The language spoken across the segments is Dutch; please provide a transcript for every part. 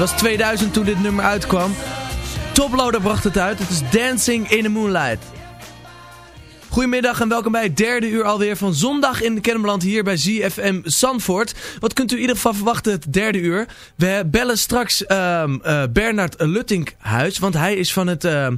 Was 2000 toen dit nummer uitkwam. Toploader bracht het uit. Het is Dancing in the Moonlight. Goedemiddag en welkom bij het derde uur alweer van zondag in Kennemerland hier bij ZFM Zandvoort. Wat kunt u in ieder geval verwachten het derde uur? We bellen straks ehm eh, Bernard Luttinkhuis, want hij is van het, ehm,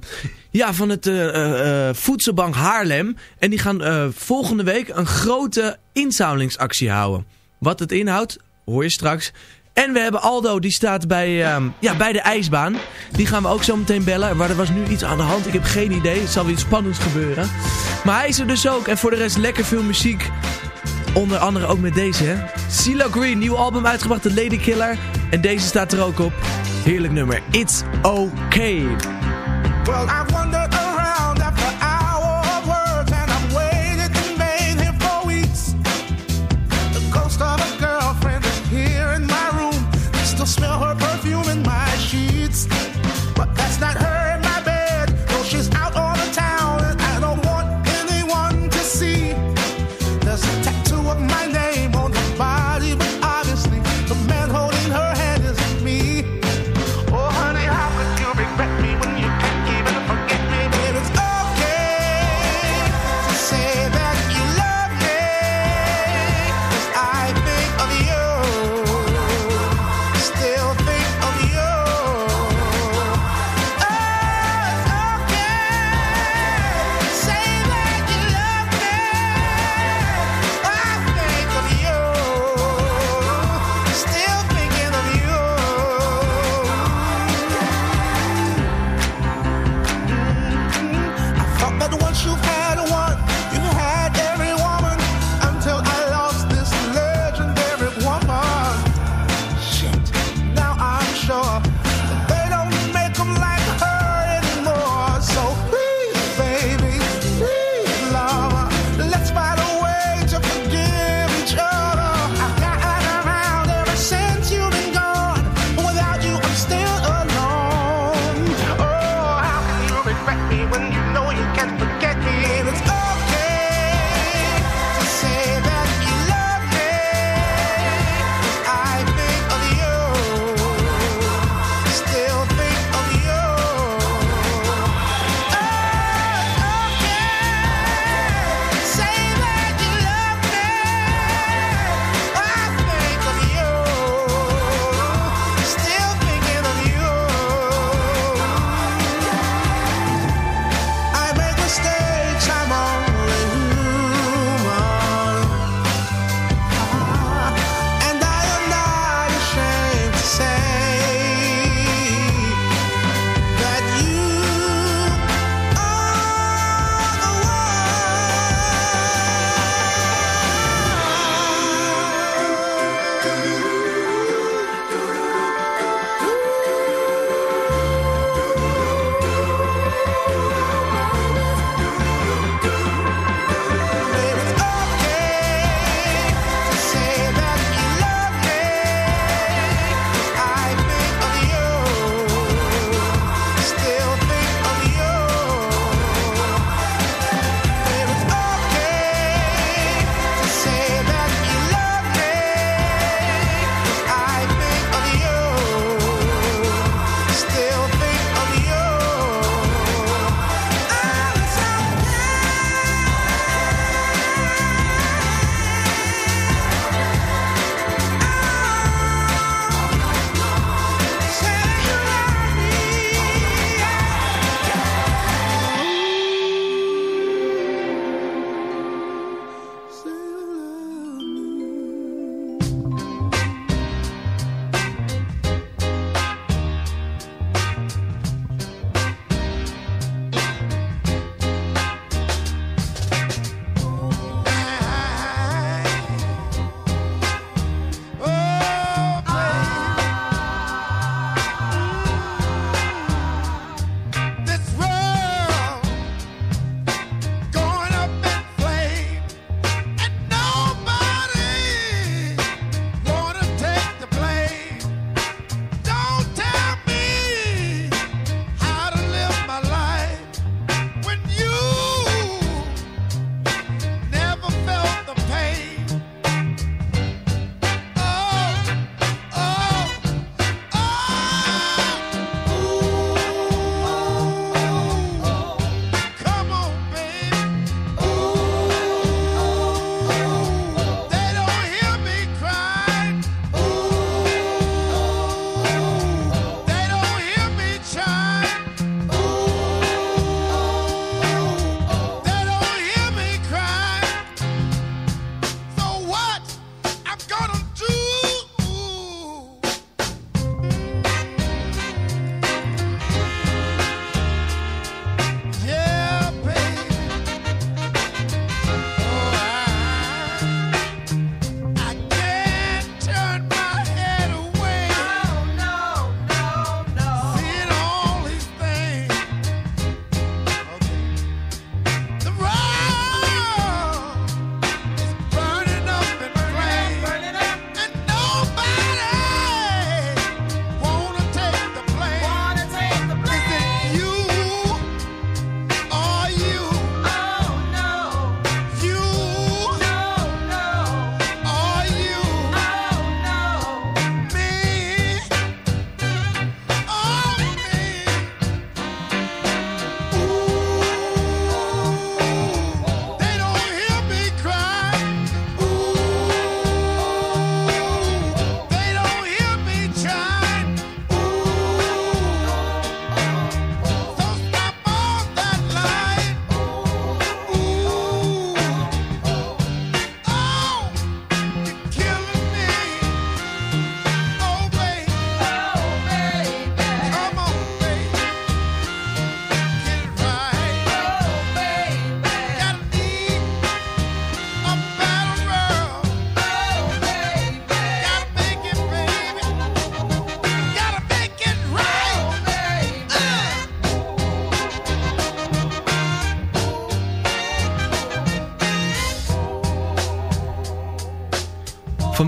ja, van het eh, eh, Voedselbank Haarlem. En die gaan volgende week een grote inzamelingsactie houden. Wat het inhoudt, hoor je straks. En we hebben Aldo, die staat bij, ehm, ja, bij de ijsbaan. Die gaan we ook zo meteen bellen. Maar er was nu iets aan de hand. Ik heb geen idee. Het zal weer iets spannends gebeuren. Maar hij is er dus ook. En voor de rest lekker veel muziek. Onder andere ook met deze. CeeLo Green, nieuw album uitgebracht, The Lady Killer. En deze staat er ook op. Heerlijk nummer. It's Okay. Well, I out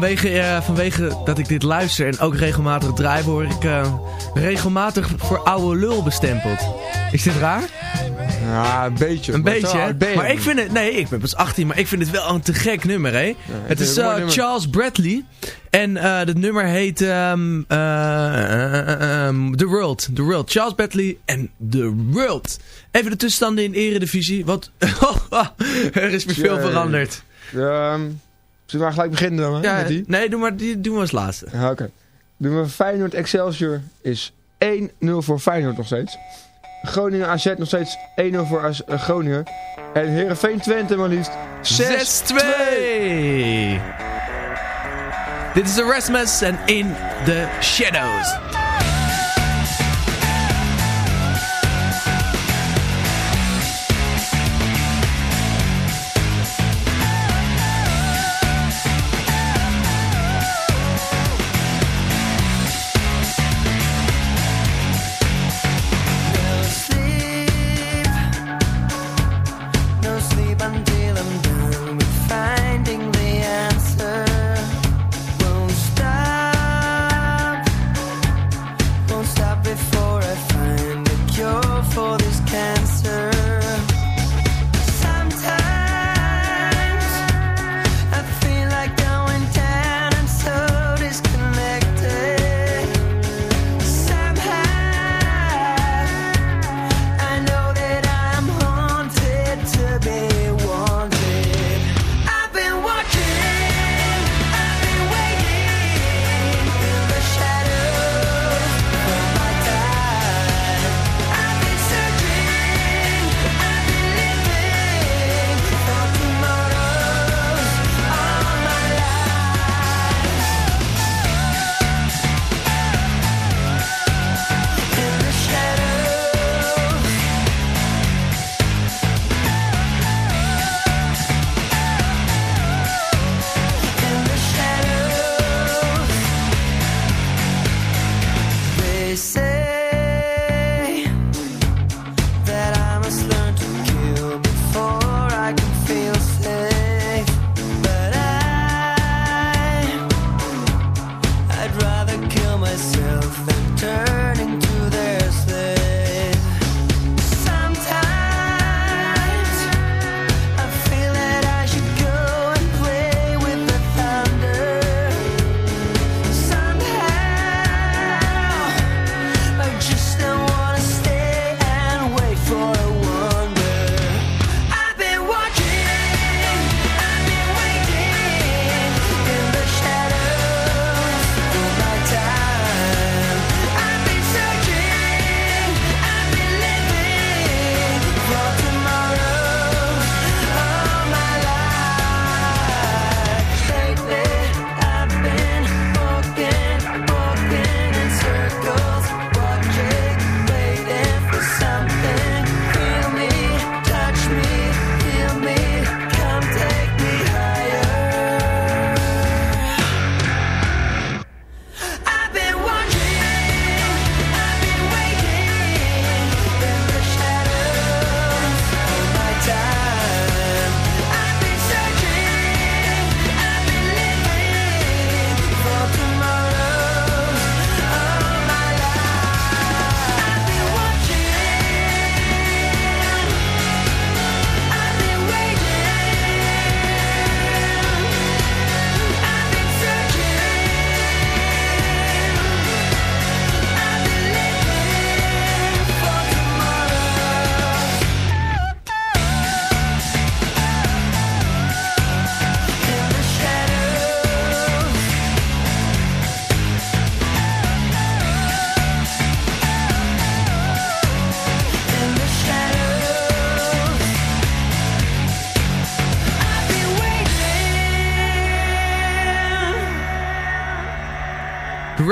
Vanwege, eh, vanwege dat ik dit luister en ook regelmatig draai, word ik eh, regelmatig voor oude lul bestempeld. Is dit raar? Ja, een beetje. Een beetje, hè? Maar ik vind het... Nee, ik ben pas 18, maar ik vind het wel een te gek nummer, hè? het is eh. Charles Bradley. En het nummer heet ehm, eh, eh, eh, ehm, The World. The World. Charles Bradley en The World. Even de tussenstanden in Eredivisie. Wat... er is weer veel veranderd. Ehm, zullen we maar gelijk beginnen dan? hè, Ja, met die? nee, doe maar, die doen we als laatste. Ja, Oké. Doen we Feyenoord Excelsior is 1-0 voor Feyenoord nog steeds. Groningen AZ nog steeds 1-0 voor AZ eh, Groningen. En Heerenveen Twente maar liefst 6-2. 6-2. Dit is Erasmus en In The Shadows.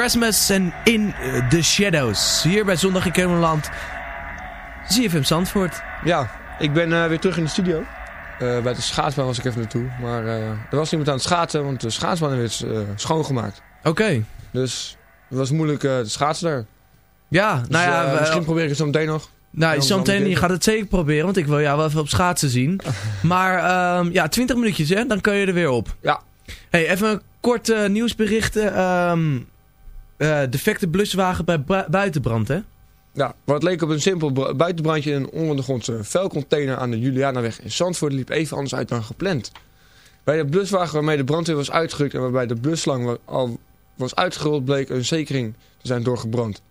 Erasmus en In The Shadows. Hier bij Zondag in Kermeland. ZFM Zandvoort. Ja, ik ben eh, weer terug in de studio. Eh, bij de schaatsbaan was ik even naartoe. Maar eh, er was iemand aan het schaatsen, want de schaatsbaan werd schoongemaakt. Oké. Dus het was moeilijk te schaatsen daar. Ja, Dus, nou ja, misschien probeer ik het zo meteen nog. nou, zometeen je gaat het zeker proberen, want ik wil jou wel even op schaatsen zien. Maar ehm, ja, 20 minuutjes hè, dan kun je er weer op. Ja. Hey, even een kort nieuwsberichten. Ehm, eh, defecte bluswagen bij bu- buitenbrand, hè? Ja, wat leek op een simpel br- buitenbrandje in een ondergrondse vuilcontainer aan de Julianaweg in Zandvoort liep even anders uit dan gepland. Bij de bluswagen waarmee de brandweer was uitgerukt en waarbij de blusslang al was uitgerold bleek een zekering te zijn doorgebrand.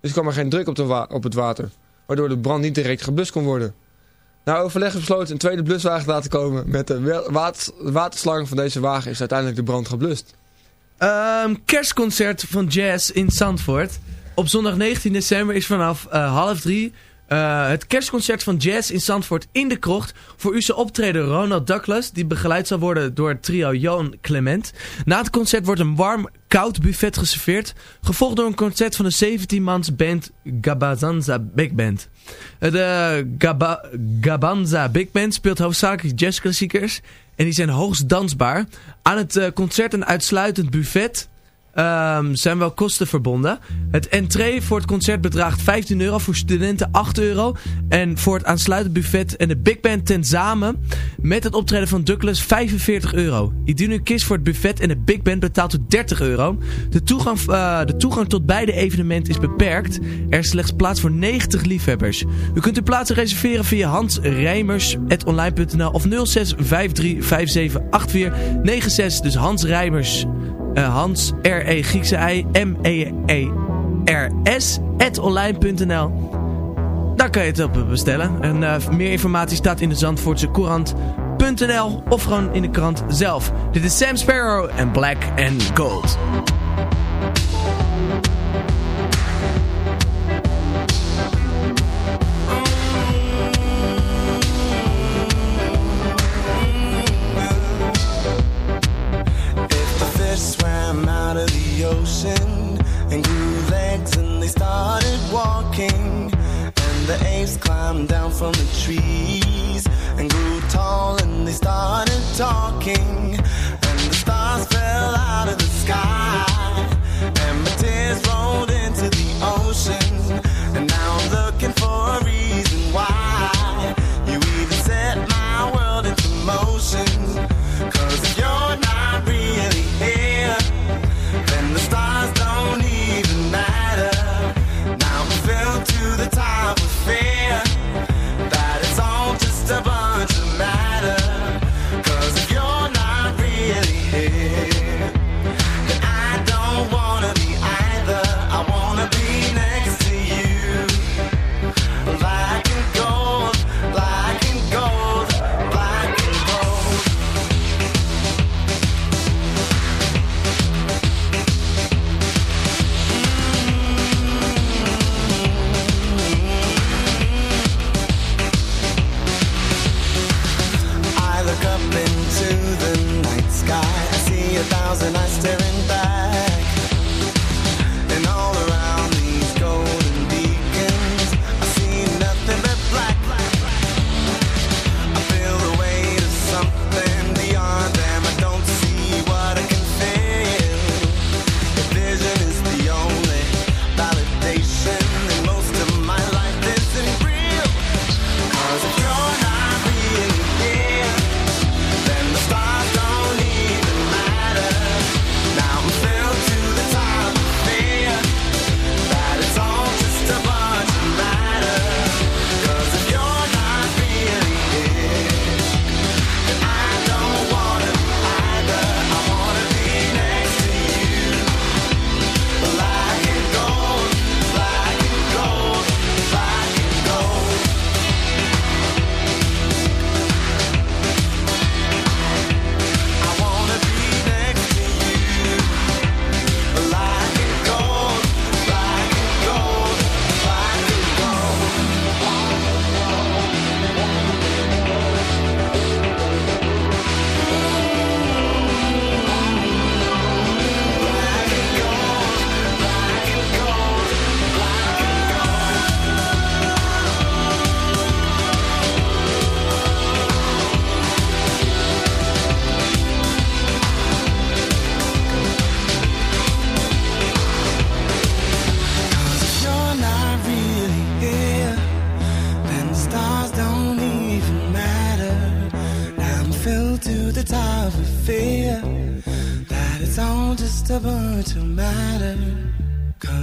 Dus kwam er geen druk op, de op het water, waardoor de brand niet direct geblust kon worden. Na overleg besloten een tweede bluswagen te laten komen. Met de waterslang van deze wagen is uiteindelijk de brand geblust. Ehm, kerstconcert van Jazz in Zandvoort. Op zondag 19 december is vanaf eh, half drie eh, het kerstconcert van Jazz in Zandvoort in de krocht. Voor u zal optreden Ronald Douglas, die begeleid zal worden door het trio Johan Clement. Na het concert wordt een warm, koud buffet geserveerd. Gevolgd door een concert van de 17-mans band Gabazanza Big Band. Eh, De Gaba Gabanza Big Band speelt hoofdzakelijk jazzklassiekers. En die zijn hoogst dansbaar. Aan het eh, concert een uitsluitend buffet ehm, zijn wel kosten verbonden. Het entree voor het concert bedraagt 15 euro, voor studenten 8 euro. En voor het aansluitend buffet en de big band tezamen met het optreden van Douglas 45 euro. Indien u kiest voor het buffet en de big band betaalt u 30 euro. De toegang, eh, de toegang tot beide evenementen is beperkt. Er is slechts plaats voor 90 liefhebbers. U kunt uw plaatsen reserveren via hansrijmers.online.nl of 0653578496. Dus Hans Rijmers, eh, Hans R-E Griekse I M-E-E-R-S online.nl. Daar kan je het op bestellen. En eh, meer informatie staat in de Zandvoortse Courant.nl of gewoon in de krant zelf. Dit is Sam Sparrow en Black and Gold. Ocean and grew legs and they started walking, and the apes climbed down from the trees and grew tall and they started talking, and the stars fell out of the sky, and my tears rolled into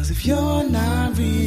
Cause if you're not really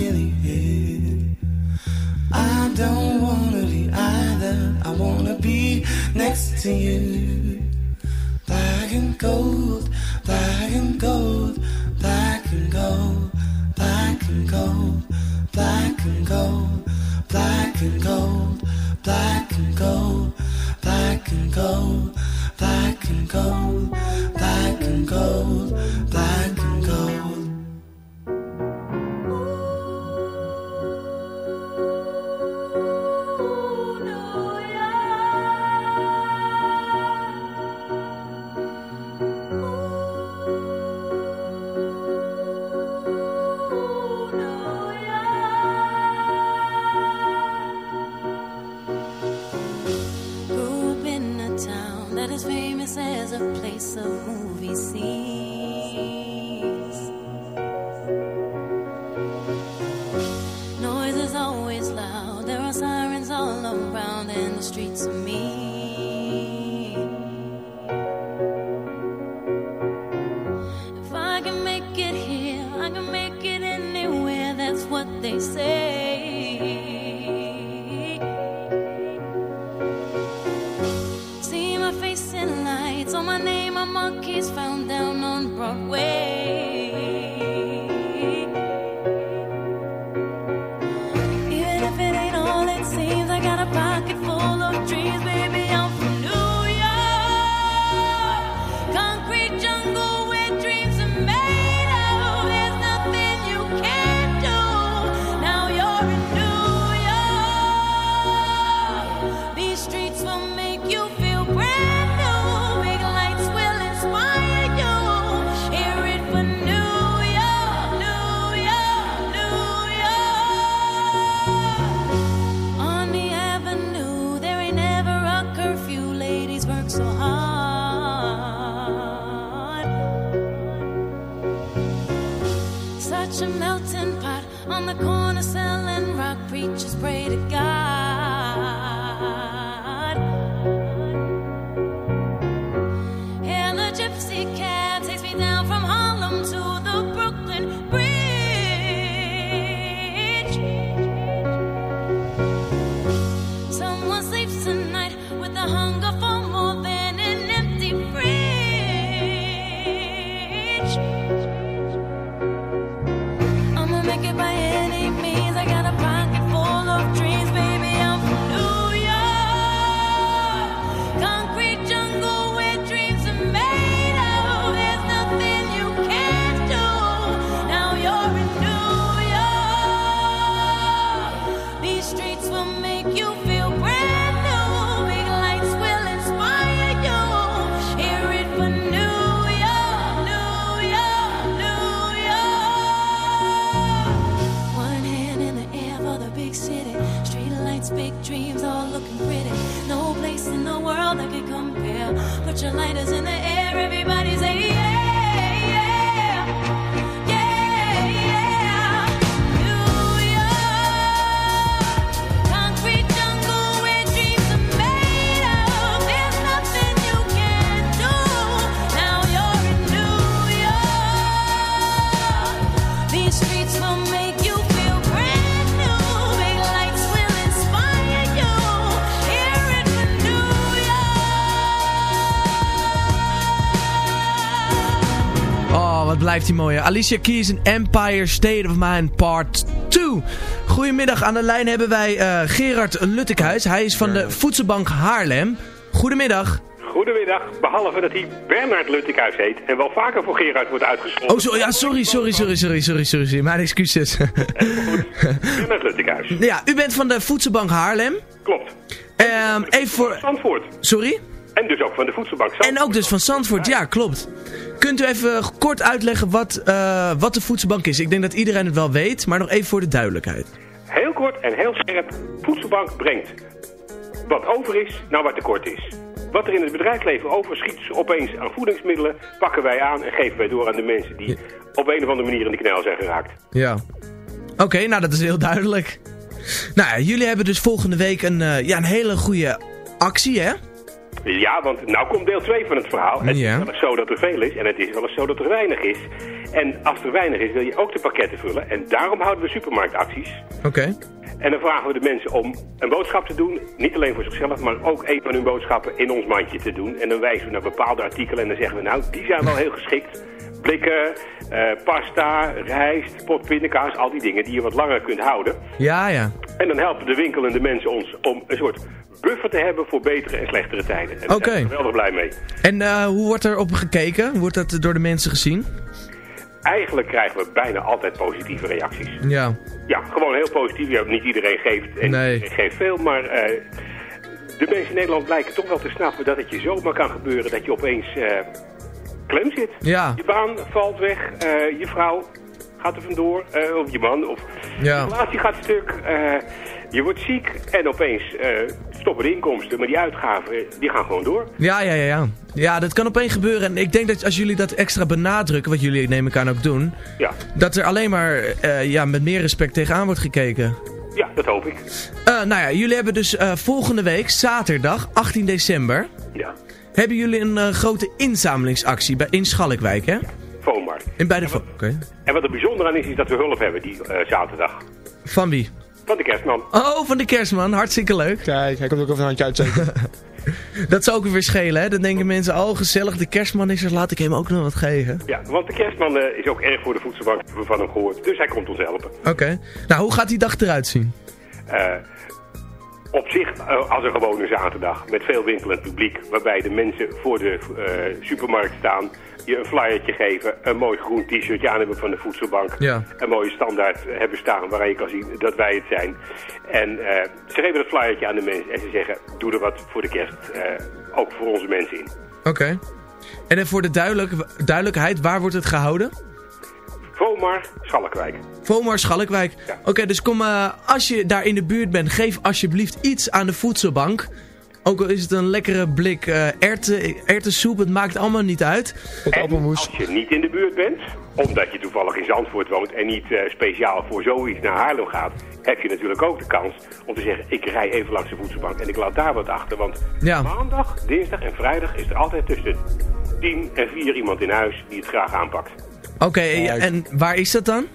that can compare. Put your lighters in the air, everybody blijft die mooie. Alicia Keys in Empire State of Mind Part 2. Goedemiddag, aan de lijn hebben wij eh, Gerard Luttekhuis. Hij is van de Voedselbank Haarlem. Goedemiddag. Goedemiddag, behalve dat hij Bernard Luttekhuis heet en wel vaker voor Gerard wordt uitgescholden. Oh, zo, ja, sorry, sorry, sorry, sorry, sorry, sorry. Mijn excuses. Bernard Luttekhuis. ja, u bent van de Voedselbank Haarlem. Klopt. Ehm, even voor... Zandvoort. Sorry? En dus ook van de voedselbank Zandvoort. En ook dus van Zandvoort, ja, klopt. Kunt u even kort uitleggen wat, eh, wat de voedselbank is? Ik denk dat iedereen het wel weet, maar nog even voor de duidelijkheid. Heel kort en heel scherp, voedselbank brengt wat over is naar wat tekort is. Wat er in het bedrijfsleven overschiet opeens aan voedingsmiddelen, pakken wij aan en geven wij door aan de mensen die op een of andere manier in de knel zijn geraakt. Ja. Oké, nou dat is heel duidelijk. Nou ja, jullie hebben dus volgende week een, eh, ja, een hele goede actie, hè? Ja, want nou komt deel 2 van het verhaal. Het Ja. is wel eens zo dat er veel is en het is wel eens zo dat er weinig is. En als er weinig is, wil je ook de pakketten vullen. En daarom houden we supermarktacties. Oké. En dan vragen we de mensen om een boodschap te doen. Niet alleen voor zichzelf, maar ook een van hun boodschappen in ons mandje te doen. En dan wijzen we naar bepaalde artikelen en dan zeggen we, nou, die zijn wel heel geschikt. Blikken, pasta, rijst, pot pindakaas, al die dingen die je wat langer kunt houden. Ja, ja. En dan helpen de winkelende mensen ons om een soort buffer te hebben voor betere en slechtere tijden. En daar Oké. zijn we geweldig blij mee. En eh, hoe wordt er op gekeken? Hoe wordt dat door de mensen gezien? Eigenlijk krijgen we bijna altijd positieve reacties. Ja. Ja, gewoon heel positief. Ja, niet iedereen geeft en Nee. iedereen geeft veel, maar eh, de mensen in Nederland lijken toch wel te snappen dat het je zomaar kan gebeuren dat je opeens eh, klem zit. Ja. Je baan valt weg, eh, je vrouw gaat er vandoor, eh, of je man, of Ja. je relatie gaat stuk, eh, je wordt ziek en opeens stoppen de inkomsten, maar die uitgaven die gaan gewoon door. Ja, ja, ja, ja. Ja, dat kan opeens gebeuren. En ik denk dat als jullie dat extra benadrukken, wat jullie neem ik aan ook doen, Ja, dat er alleen maar ja, met meer respect tegenaan wordt gekeken. ja dat hoop ik. Nou ja, jullie hebben dus volgende week, zaterdag, 18 december, Ja, hebben jullie een eh, grote inzamelingsactie bij, in Schalkwijk, hè? Foamar. In bij de... Oké. En wat er bijzonder aan is, is dat we hulp hebben die eh, zaterdag. Van wie? Van de kerstman. Oh, van de kerstman. Hartstikke leuk. Kijk, hij komt ook even een handje uitsteken. Dat zou ook weer schelen, hè? Dan denken mensen, oh gezellig, de kerstman is er, laat ik hem ook nog wat geven. Ja, want de kerstman eh, is ook erg voor de voedselbank, hebben we van hem gehoord. Dus hij komt ons helpen. Oké. Nou, hoe gaat die dag eruit zien? Op zich eh, als een gewone zaterdag met veel winkelend publiek. Waarbij de mensen voor de eh, supermarkt staan. Je een flyertje geven. Een mooi groen t-shirtje aan hebben van de voedselbank. Ja. Een mooie standaard hebben staan waarin je kan zien dat wij het zijn. En eh, ze geven het flyertje aan de mensen. En ze zeggen doe er wat voor de kerst. ook voor onze mensen in. Oké. En voor de duidelijk, duidelijkheid, waar wordt het gehouden? Vomar, Schalkwijk. Vomar Schalkwijk. Ja. Oké, dus kom, eh, als je daar in de buurt bent, geef alsjeblieft iets aan de voedselbank. Ook al is het een lekkere blik eh erwten, erwtensoep, het maakt allemaal niet uit. Tot En appelmoes. als je niet in de buurt bent, omdat je toevallig in Zandvoort woont en niet eh, speciaal voor zoiets naar Haarlem gaat, heb je natuurlijk ook de kans om te zeggen, ik rij even langs de voedselbank en ik laat daar wat achter. Want Ja. maandag, dinsdag en vrijdag is er altijd tussen 10 en 4 iemand in huis die het graag aanpakt. Oké, en waar is dat dan?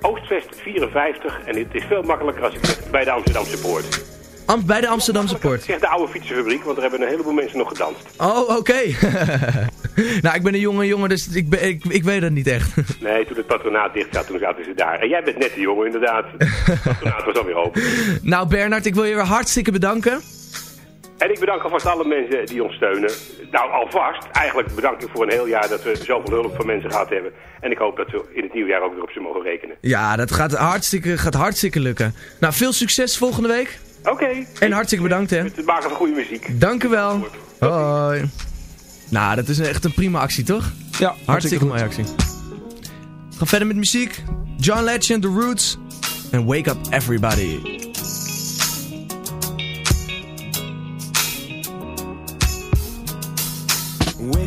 Oostwest 54 en het is veel makkelijker als ik zeg bij de Amsterdamse Poort. Am- bij de Amsterdamse Ik Poort. zeg de oude fietsenfabriek, want er hebben een heleboel mensen nog gedanst. Oh, oké. nou, ik ben een jonge jongen, dus ik, ben, ik, ik weet het niet echt. Nee, toen het patronaat dicht zat, toen zaten ze daar. En jij bent net de jongen inderdaad. Het patronaat was alweer open. nou, Bernard, ik wil je weer hartstikke bedanken. En ik bedank alvast alle mensen die ons steunen. Nou, alvast. Eigenlijk bedank ik voor een heel jaar dat we zoveel hulp van mensen gehad hebben. En ik hoop dat we in het nieuwe jaar ook weer op ze mogen rekenen. Ja, dat gaat hartstikke, gaat hartstikke lukken. Nou, veel succes volgende week. Oké. En hartstikke bedankt, hè. Met het maken van goede muziek. Dank u wel. Hoi. Nou, dat is echt een prima actie, toch? Ja, Hartstikke mooie actie. We gaan verder met muziek. John Legend, The Roots. En Wake Up Everybody.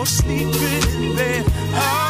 more sleeping in bed.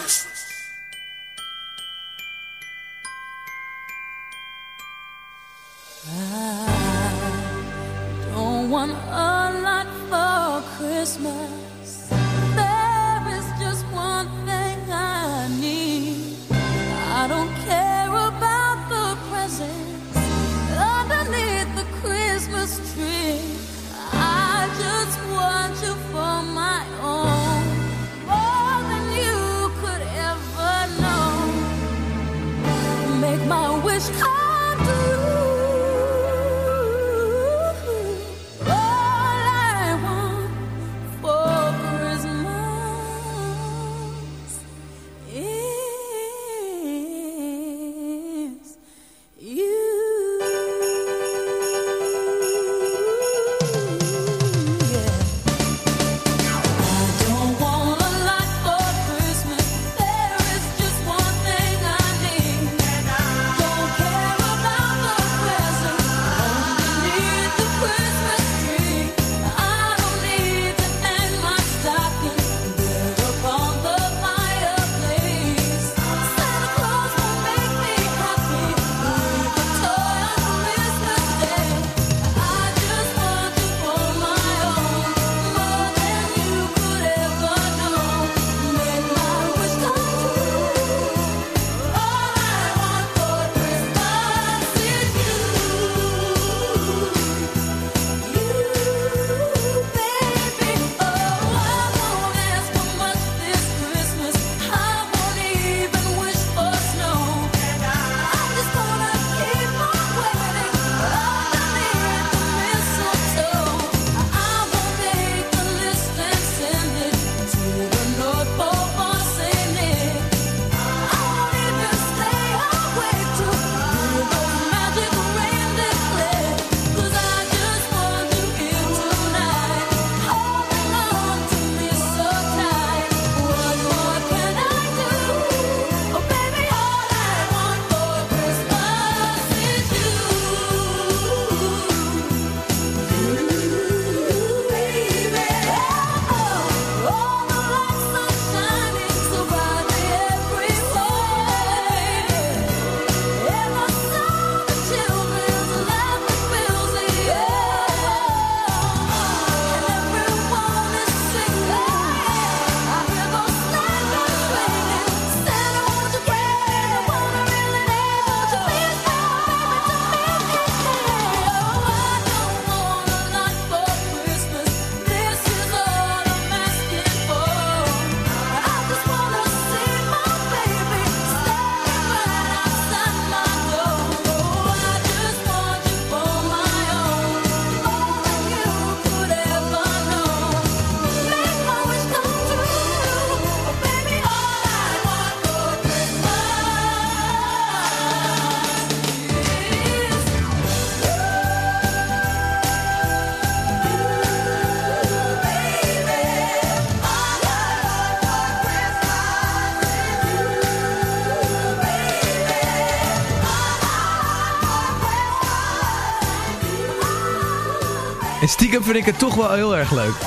vind ik het toch wel heel erg leuk.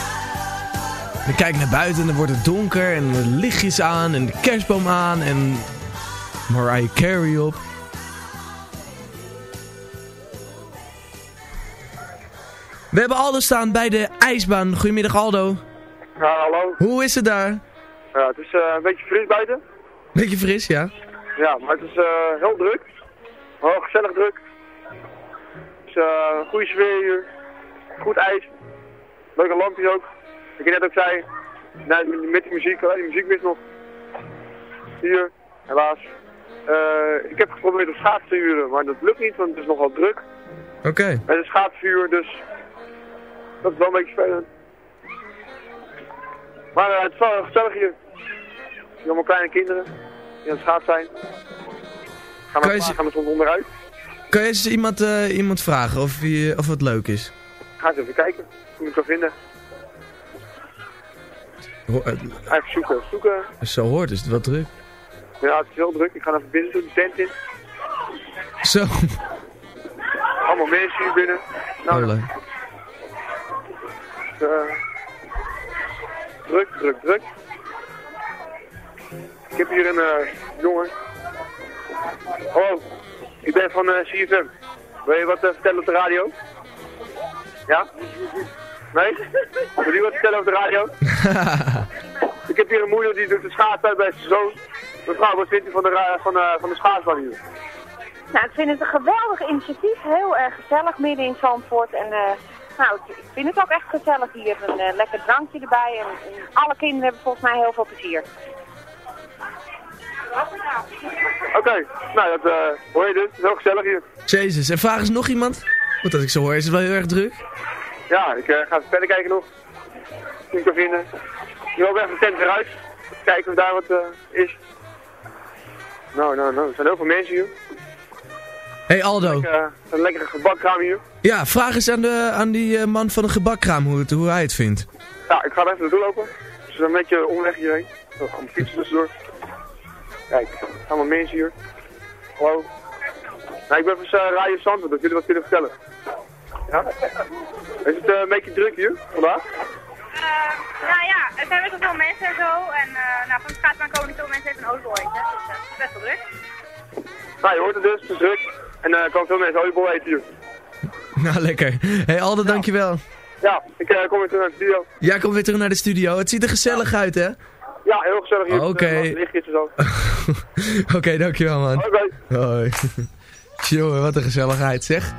We kijk naar buiten en dan wordt het donker en de lichtjes aan en de kerstboom aan en Mariah Carey op. We hebben Aldo staan bij de ijsbaan. Goedemiddag Aldo. Ja, hallo. Hoe is het daar? Ja, het is eh, een beetje fris buiten. Beetje fris, ja. Ja, maar het is eh, heel druk. heel gezellig druk. Het is eh, goede sfeer hier. Goed ijs. Leuke lampjes ook. Ik net ook zei, nee, met- die muziek, eh, die muziek mist nog. Hier, helaas. Eh, ik heb geprobeerd om schaats te huren, maar dat lukt niet, want het is nogal druk. Oké. Het is schaatsvuur, dus dat is wel een beetje spannend. Maar eh, het is wel gezellig hier. Allemaal kleine kinderen die aan het schaats zijn. Gaan Kan we ze- gaan we soms onderuit. Kan je eens iemand, iemand vragen of, je, of het leuk is? Ga eens even kijken. Hoe ik kan vinden. Ho- eh, Even zoeken. Zoeken. Zo hoort is het wel druk. Ja, het is heel druk. Ik ga even binnen doen, de tent in. Zo. Allemaal mensen hier binnen. Nou, Oh, eh, druk, druk, druk. Ik heb hier een eh, jongen. Hallo, ik ben van CFM. Wil je wat vertellen op de radio? Ja? Nee? Wil je wat vertellen op de radio? ik heb hier een moeder die doet de schaats uit bij zijn zoon. Mevrouw, wat vindt u van de, van, eh, van de schaatsbaan hier? Nou, ik vind het een geweldig initiatief. Heel erg gezellig midden in Zandvoort. En eh, nou, ik ik vind het ook echt gezellig hier. Een eh, lekker drankje erbij. En, en alle kinderen hebben volgens mij heel veel plezier. Oké, nou dat eh, hoor je dus. Het is heel gezellig hier. Jezus, en vraag eens nog iemand? Want als ik zo hoor is het wel heel erg druk. Ja, ik eh, ga even verder kijken nog. Ik kan vinden. Ik loop even de tent weer uit. Kijken of daar wat eh, is. Nou, nou, nou. Er zijn heel veel mensen hier. hey Aldo. Eh, een lekkere gebakkraam hier. Ja, vraag eens aan, de, aan die man van de gebakkraam hoe, het, hoe hij het vindt. Ja, ik ga er even naartoe lopen. Is een beetje omweg hierheen. Zo, aan fietsen tussendoor. Kijk, allemaal mensen hier. Hallo. Nou, ik ben van uh, Radio Zandvoort, dat jullie wat kunnen vertellen. Ja? Is het eh, een beetje druk hier vandaag? nou ja, er zijn best wel veel mensen en zo. En eh, nou, van de schaatsbaan komen niet veel mensen even een oliebol eten. Dus eh, het is best wel druk. Nou, je hoort het dus, het is druk. En er komen veel mensen oliebol eten hier. Nou, lekker. hey Aldo, dankjewel. Ja, ik eh, kom weer terug naar de studio. Jij komt weer terug naar de studio. Het ziet er gezellig uit, hè? Ja, heel gezellig hier. Oké. Eh, zo. Oké, dankjewel, man. Oké. Hoi. Jongen, wat een gezelligheid, zeg.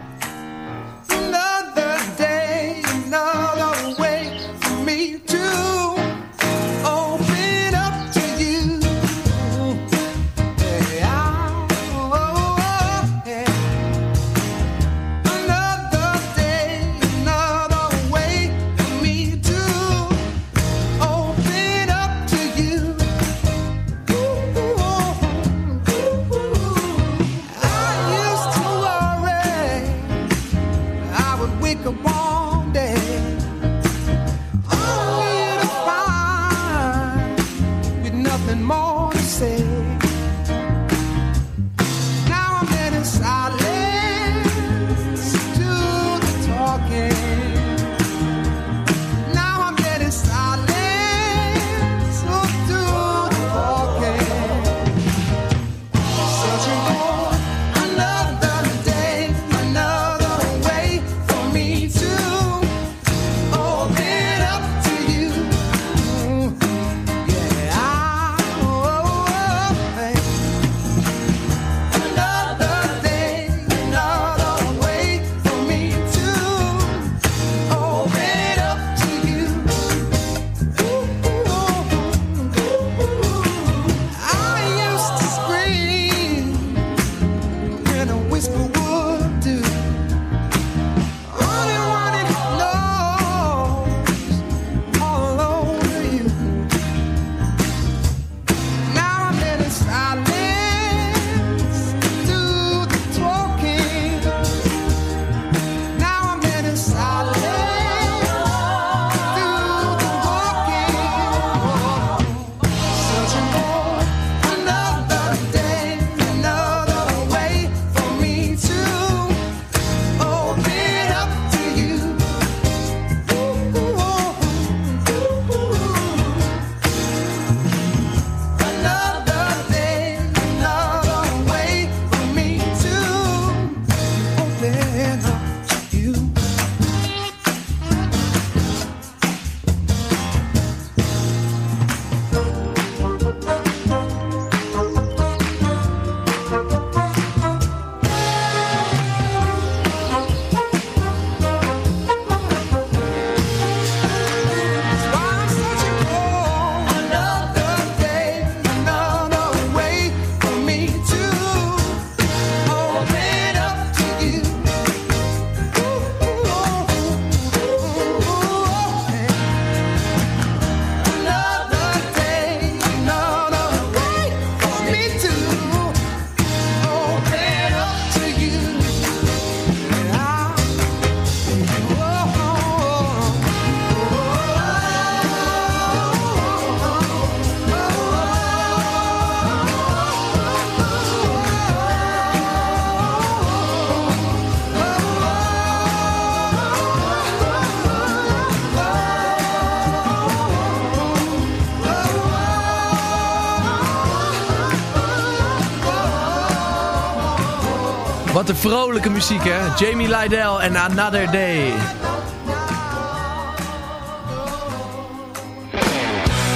Vrolijke muziek hè. Jamie Lydell en Another Day.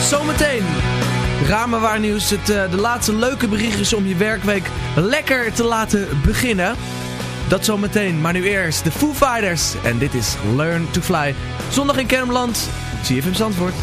Zometeen. Ramenwaarnieuws. Het, eh, de laatste leuke berichtjes om je werkweek lekker te laten beginnen. Dat zometeen. Maar nu eerst de Foo Fighters. En dit is Learn to Fly. Zondag in Kermland. CFM Zandvoort.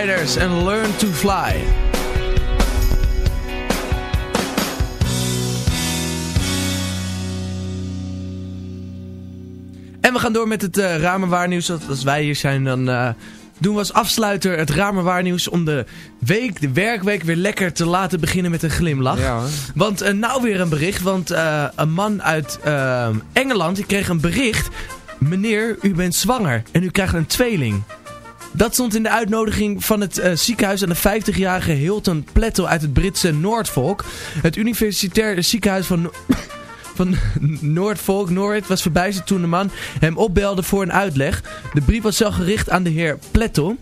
En Learn to Fly. En we gaan door met het uh, ramenwaarnieuws. Als wij hier zijn, dan eh, doen we als afsluiter het ramenwaarnieuws... om de week, de werkweek weer lekker te laten beginnen met een glimlach. Ja. Want uh, nou weer een bericht, want uh, een man uit Engeland die kreeg een bericht... Meneer, u bent zwanger en u krijgt een tweeling. Dat stond in de uitnodiging van het uh, ziekenhuis aan de 50-jarige Hilton Plateau uit het Britse Noordvolk. Het universitair ziekenhuis van... van Noordvolk, Norwich, was verbijsterd toen de man hem opbelde voor een uitleg. De brief was zelf gericht aan de heer Plettel.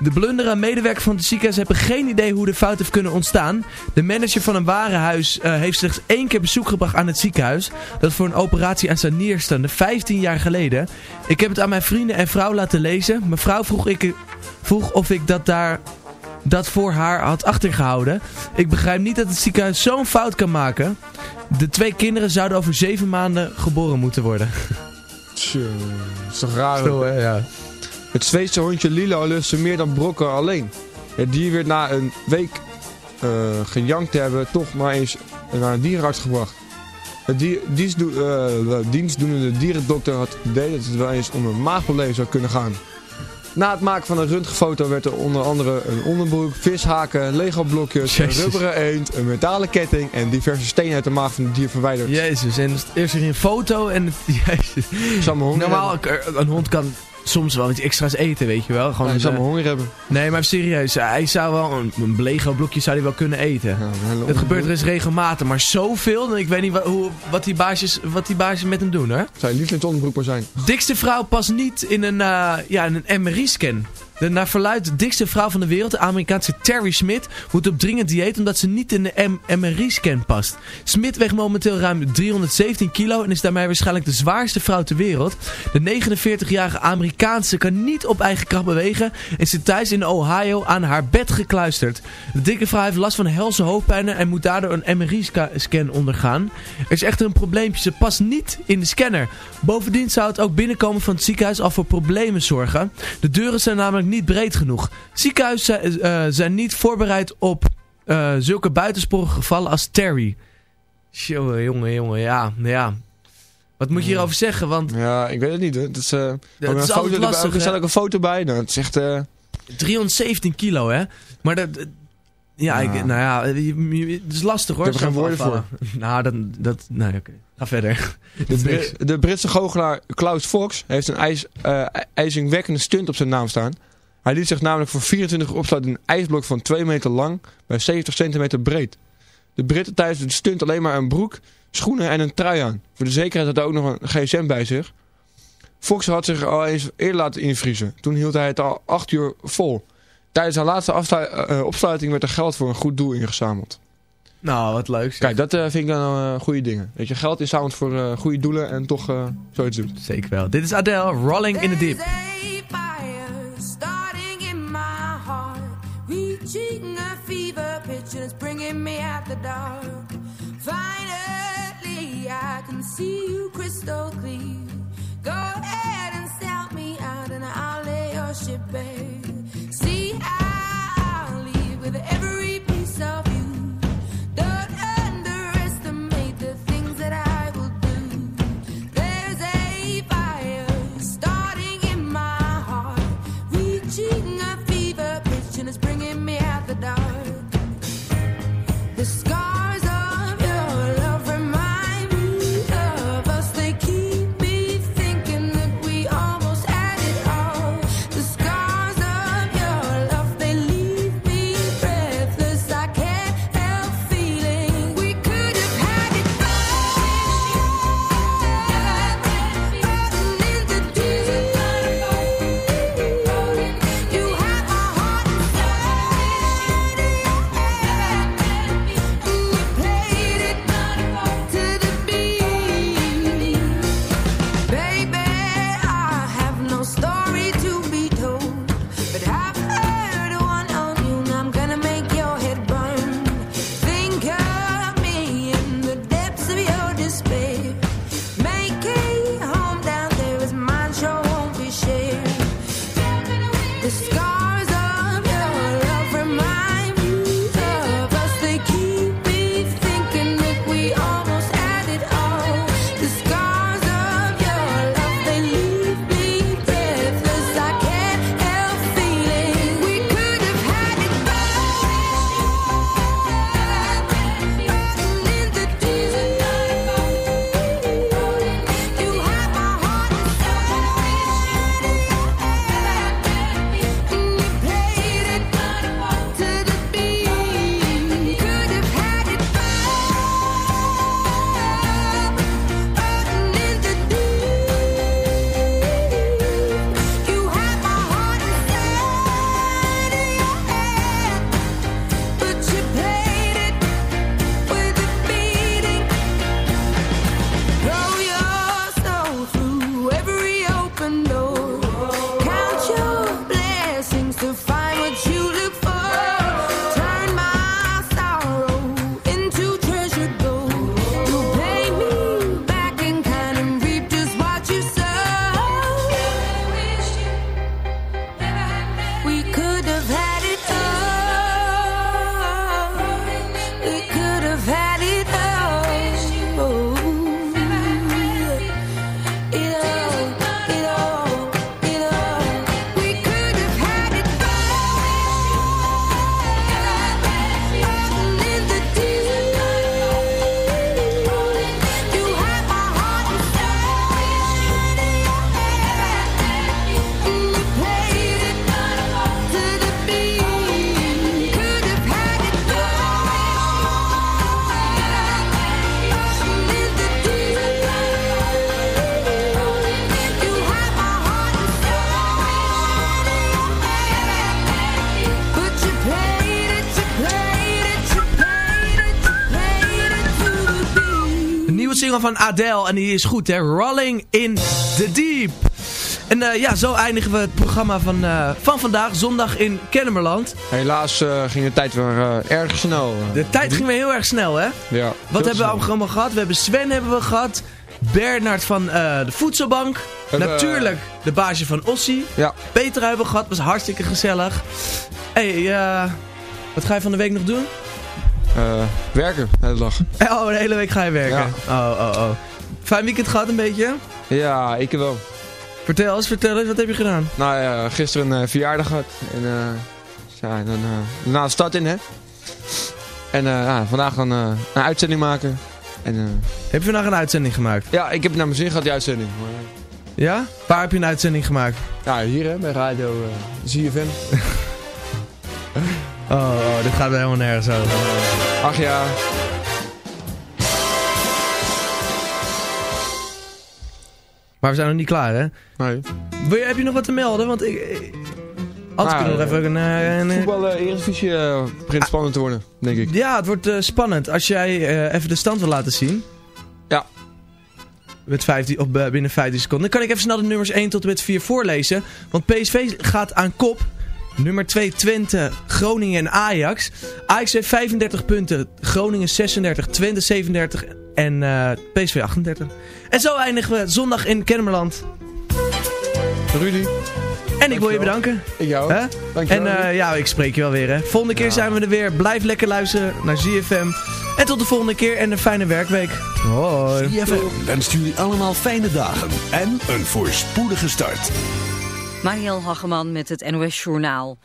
De blunder en medewerkers van het ziekenhuis hebben geen idee hoe de fout heeft kunnen ontstaan. De manager van een warenhuis uh, heeft slechts één keer bezoek gebracht aan het ziekenhuis. Dat voor een operatie aan zijn nierstanden, 15 jaar geleden. Ik heb het aan mijn vrienden en vrouw laten lezen. Mijn vrouw vroeg, ik, vroeg of ik dat daar dat voor haar had achtergehouden. Ik begrijp niet dat het ziekenhuis zo'n fout kan maken. De twee kinderen zouden over zeven maanden geboren moeten worden. Tjoh, dat is toch raar. Stil, hè? Ja. Het Zweedse hondje Lilo lustte meer dan brokken alleen. Het dier werd na een week eh, gejankt te hebben toch maar eens naar een dierenarts gebracht. Het dier, dienstdoe, eh, dienstdoenende dierendokter had het idee dat het wel eens om een maagprobleem zou kunnen gaan. Na het maken van een röntgenfoto werd er onder andere een onderbroek, vishaken, Lego-blokjes, een rubberen eend, een metalen ketting en diverse stenen uit de maag van het dier verwijderd. Jezus, en eerst er een foto en het... Jezus. Zou mijn honger Normaal, een hond kan soms wel iets extra's eten, weet je wel. Gewoon, Hij zou mijn honger hebben. nee, maar serieus, hij zou wel een, een Lego blokje zou hij wel kunnen eten. Ja, Het gebeurt er onderbroek. eens regelmatig, maar zoveel, ik weet niet wat, hoe, wat, die baasjes, wat die baasjes met hem doen. Zou je lievelingsonderbroek maar zijn. Dikste vrouw past niet in een, eh, ja, in een MRI-scan. De naar verluidt de dikste vrouw van de wereld, de Amerikaanse Terry Smith, moet op dringend dieet omdat ze niet in de MRI-scan past. Smith weegt momenteel ruim 317 kilo en is daarmee waarschijnlijk de zwaarste vrouw ter wereld. De 49-jarige Amerikaanse kan niet op eigen kracht bewegen en zit thuis in Ohio aan haar bed gekluisterd. De dikke vrouw heeft last van helse hoofdpijnen en moet daardoor een MRI-scan ondergaan. Er is echter een probleempje, ze past niet in de scanner. Bovendien zou het ook binnenkomen van het ziekenhuis al voor problemen zorgen. De deuren zijn namelijk niet breed genoeg. Ziekenhuizen zijn, eh, zijn niet voorbereid op eh, zulke buitensporige gevallen als Terry. Jongen, jongen, jongen, ja, ja. Wat moet je hierover zeggen? Want Ja, ik weet het niet. Hè. Het is, eh, er is een altijd foto lastig, Er staat ook een foto bij. Nou, het is echt... eh, 317 kilo, hè? Maar dat... dat- Ja, Ja. Ik, nou ja, het is lastig hoor. Ik heb er geen woorden afvallen. Nou, dat... dat nee, oké. Ga verder. de, Bri- de Britse goochelaar Klaus Fox heeft een ijs, eh, ijzingwekkende stunt op zijn naam staan. Hij liet zich namelijk voor 24 uur opsluiten in een ijsblok van 2 meter lang bij 70 centimeter breed. De Britten tijdens de stunt alleen maar een broek, schoenen en een trui aan. Voor de zekerheid had hij ook nog een gsm bij zich. Fox had zich al eens eerder laten invriezen. Toen hield hij het al 8 uur vol. Tijdens zijn laatste eh, opsluiting werd er geld voor een goed doel ingezameld. Nou, wat leuk. zeg. Kijk, dat eh, vind ik dan goede dingen. Dat je geld inzamelt voor eh, goede doelen en toch eh, zoiets doet. Zeker wel. Dit is Adele, Rolling in the Deep. Reaching a fever pitch and it's bringing me out the dark. Finally, I can see you crystal clear. Van Adele en die is goed hè. Rolling in the Deep. En eh, ja, zo eindigen we het programma van, eh, van vandaag, zondag in Kennemerland. Helaas eh, ging de tijd weer erg snel. De tijd ging weer heel erg snel hè. Ja, Wat hebben we allemaal gehad? We hebben Sven hebben we gehad. Bernard van de Voedselbank. Natuurlijk de baasje van Ossie. Ja. Peter hebben we gehad. Was hartstikke gezellig. hey, wat ga je van de week nog doen? Eh, werken, de hele dag. Oh, de hele week ga je werken. Oh, oh, oh. Fijn weekend gehad een beetje? Ja, ik wel. Vertel eens, vertel eens, wat heb je gedaan? Nou ja, gisteren een eh, verjaardag gehad. En ja, en dan daarna de stad in, hè. En ja, vandaag dan een uitzending maken. En, Heb je vandaag een uitzending gemaakt? ja, ik heb naar mijn zin gehad, die uitzending. Maar, Ja? Waar heb je een uitzending gemaakt? ja, hier hè, bij radio uh, ZFM. Oh, dit gaat helemaal nergens over. Ach ja, Maar we zijn nog niet klaar, hè? nee. Wil je, heb je nog wat te melden? Want ik... ik Anders Nou, kunnen we nog even een... eh, een, eh, Voetbal uh, Eredivisie eh, begint spannend te worden, denk ik. Ja, het wordt eh, spannend. Als jij eh, even de stand wil laten zien. Ja. Met 15, of eh, binnen 15 seconden. Dan kan ik even snel de nummers 1 tot en met 4 voorlezen. Want PSV gaat aan kop. Nummer 2 Twente, Groningen en Ajax. Ajax heeft 35 punten. Groningen 36, Twente 37 en eh, PSV 38. En zo eindigen we zondag in Kennemerland. Rudy, En ik wil je bedanken. ik jou. Hè? Dankjewel. En eh, ja, ik spreek je wel weer. Hè. Volgende keer zijn we er weer. Blijf lekker luisteren naar ZFM. En tot de volgende keer en een fijne werkweek. Hoi. CFM wenst jullie allemaal fijne dagen en een voorspoedige start. Marielle Hageman met het NOS Journaal.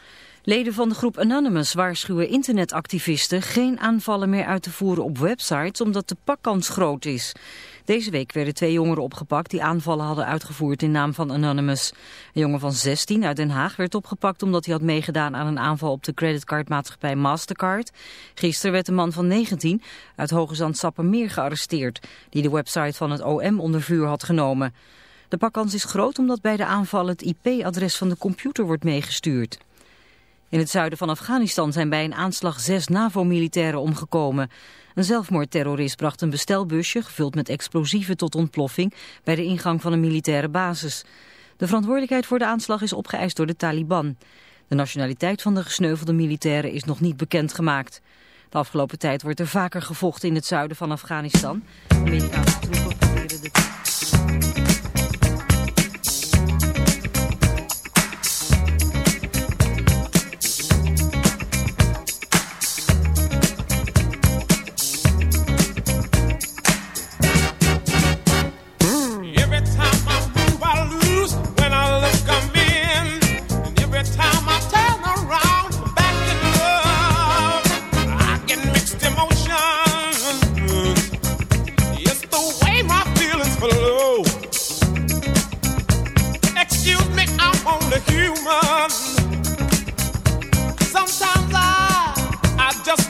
Leden van de groep Anonymous waarschuwen internetactivisten geen aanvallen meer uit te voeren op websites omdat de pakkans groot is. Deze week werden twee jongeren opgepakt die aanvallen hadden uitgevoerd in naam van Anonymous. Een jongen van 16 uit Den Haag werd opgepakt omdat hij had meegedaan aan een aanval op de creditcardmaatschappij Mastercard. Gisteren werd een man van 19 uit Hoge Zand Sappemeer gearresteerd die de website van het OM onder vuur had genomen. De pakkans is groot omdat bij de aanval het IP-adres van de computer wordt meegestuurd. In het zuiden van Afghanistan zijn bij een aanslag zes NAVO-militairen omgekomen. Een zelfmoordterrorist bracht een bestelbusje gevuld met explosieven tot ontploffing bij de ingang van een militaire basis. De verantwoordelijkheid voor de aanslag is opgeëist door de Taliban. De nationaliteit van de gesneuvelde militairen is nog niet bekendgemaakt. De afgelopen tijd wordt er vaker gevochten in het zuiden van Afghanistan. Amerikaanse troepen proberen de...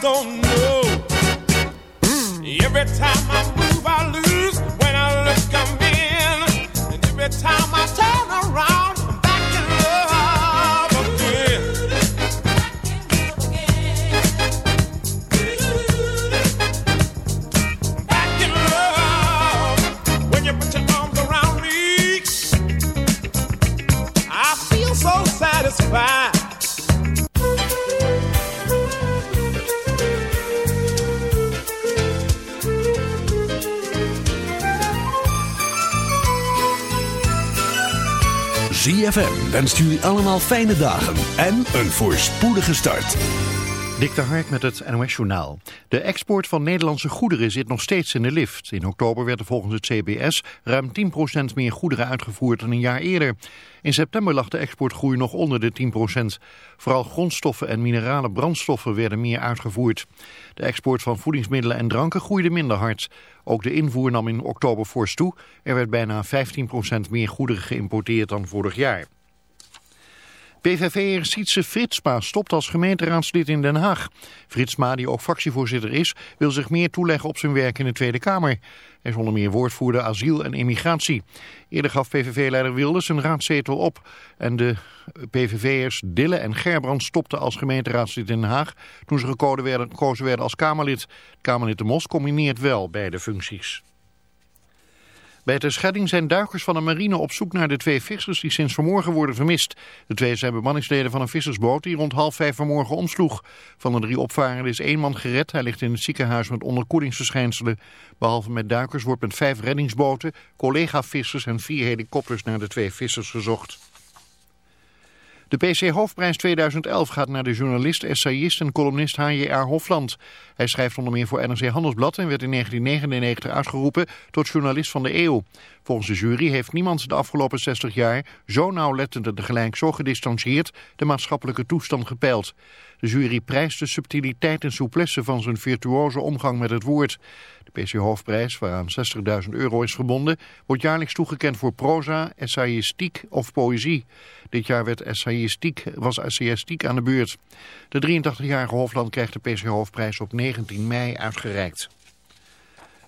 don't know. Every time I move, I lose. When I look, I'm in. And every time I turn around, I'm back in love again. Back in love. When you put your arms around me, I feel so satisfied. ZFM wenst jullie allemaal fijne dagen en een voorspoedige start. Dik de Hark met het NOS Journaal. De export van Nederlandse goederen zit nog steeds in de lift. In oktober werden volgens het CBS ruim 10% meer goederen uitgevoerd dan een jaar eerder. In september lag de exportgroei nog onder de 10%. Vooral grondstoffen en minerale brandstoffen werden meer uitgevoerd. De export van voedingsmiddelen en dranken groeide minder hard. Ook de invoer nam in oktober fors toe. Er werd bijna 15% meer goederen geïmporteerd dan vorig jaar. PVV'er Sietse Fritsma stopt als gemeenteraadslid in Den Haag. Fritsma, die ook fractievoorzitter is, wil zich meer toeleggen op zijn werk in de Tweede Kamer. Hij is onder meer woordvoerder asiel en immigratie. Eerder gaf PVV-leider Wilders een raadzetel op. En de PVV'ers Dille en Gerbrand stopten als gemeenteraadslid in Den Haag... toen ze gekozen werden, gekozen werden als Kamerlid. Kamerlid de Mos combineert wel beide functies. Bij de schedding zijn duikers van de marine op zoek naar de twee vissers die sinds vanmorgen worden vermist. De twee zijn bemanningsleden van een vissersboot die rond half vijf vanmorgen omsloeg. Van de drie opvarenden is één man gered. Hij ligt in het ziekenhuis met onderkoelingsverschijnselen. Behalve met duikers wordt met vijf reddingsboten, collega-vissers en vier helikopters naar de twee vissers gezocht. De PC Hoofdprijs 2011 gaat naar de journalist, essayist en columnist H.J.R. Hofland. Hij schrijft onder meer voor NRC Handelsblad en werd in 1999 uitgeroepen tot journalist van de eeuw. Volgens de jury heeft niemand de afgelopen 60 jaar zo nauwlettend en tegelijk zo gedistanceerd de maatschappelijke toestand gepeild. De jury prijst de subtiliteit en souplesse van zijn virtuoze omgang met het woord. De PC Hoofdprijs, waaraan 60.000 euro is verbonden, wordt jaarlijks toegekend voor proza, essayistiek of poëzie. Dit jaar werd essayistiek, was essayistiek aan de beurt. De 83-jarige Hofland krijgt de PC Hoofdprijs op 19 mei uitgereikt.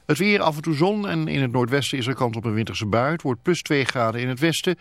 Het weer af en toe zon en in het noordwesten is er kans op een winterse bui. Het wordt plus 2 graden in het westen